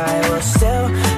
I will still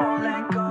let go.